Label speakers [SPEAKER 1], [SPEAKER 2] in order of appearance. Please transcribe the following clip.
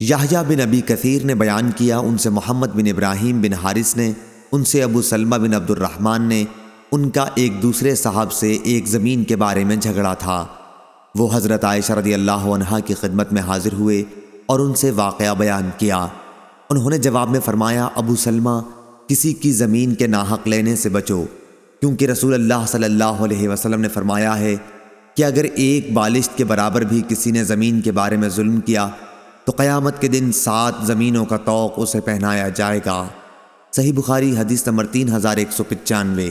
[SPEAKER 1] یحییٰ بن ابی کثیر نے بیان کیا، ان سے محمد بن ابراہیم بن حارث نے، ان سے ابو سلمہ بن عبد الرحمن نے، ان کا ایک دوسرے صاحب سے ایک زمین کے بارے میں جھگڑا تھا۔ وہ حضرت عائشہ رضی اللہ عنہا کی خدمت میں حاضر ہوئے اور ان سے واقعہ بیان کیا۔ انہوں نے جواب میں فرمایا، ابو سلمہ، کسی کی زمین کے ناحق لینے سے بچو۔ کیونکہ رسول اللہ صلی اللہ علیہ وسلم نے فرمایا ہے کہ اگر ایک بالشت کے برابر بھی کسی نے زمین کے بارے میں ظلم کیا تو قیامت کے دن سات زمینوں کا توق اسے پہنایا جائے گا۔ صحیح بخاری حدیث نمبر تین ہزار ایک سو پچانوے۔